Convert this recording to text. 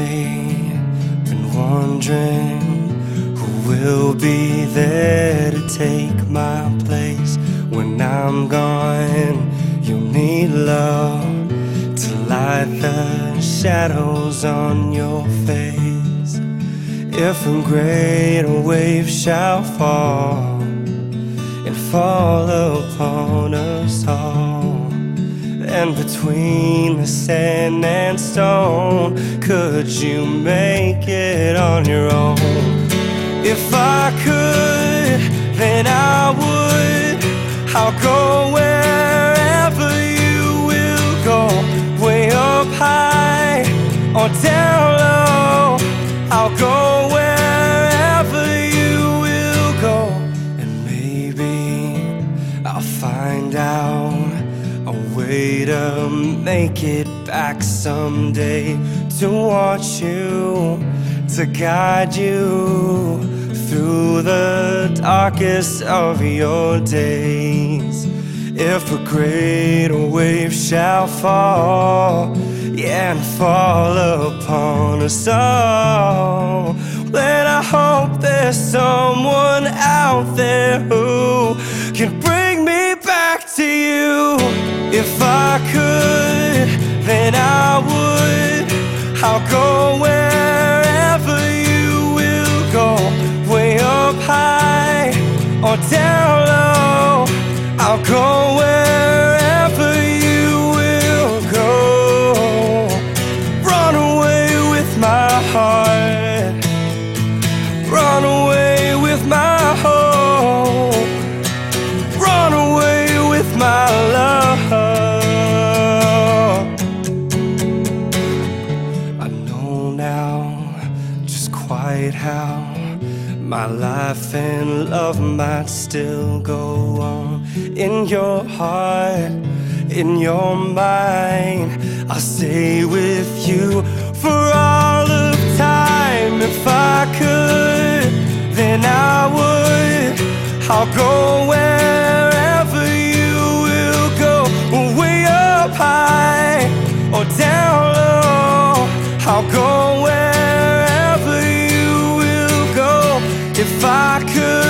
cafe and wondering who will be there to take my place when I'm gone. You'll need love to light the shadows on your face. If a great wave shall fall and fall. And between the sand and stone, could you make it on your own? If I could, then I would. I'll go wherever you will go, way up high or down low. I'll go wherever you will go, and maybe I'll find out a way to make it back someday to watch you, to guide you through the darkest of your days. If a great wave shall fall, yeah, and fall upon us all, then I hope there's someone out there who can bring wherever you will go, way up high or down low. I'll go quite how my life and love might still go on in your heart, in your mind. I'll stay with you for all of time. If I could, then I would. I'll go If I could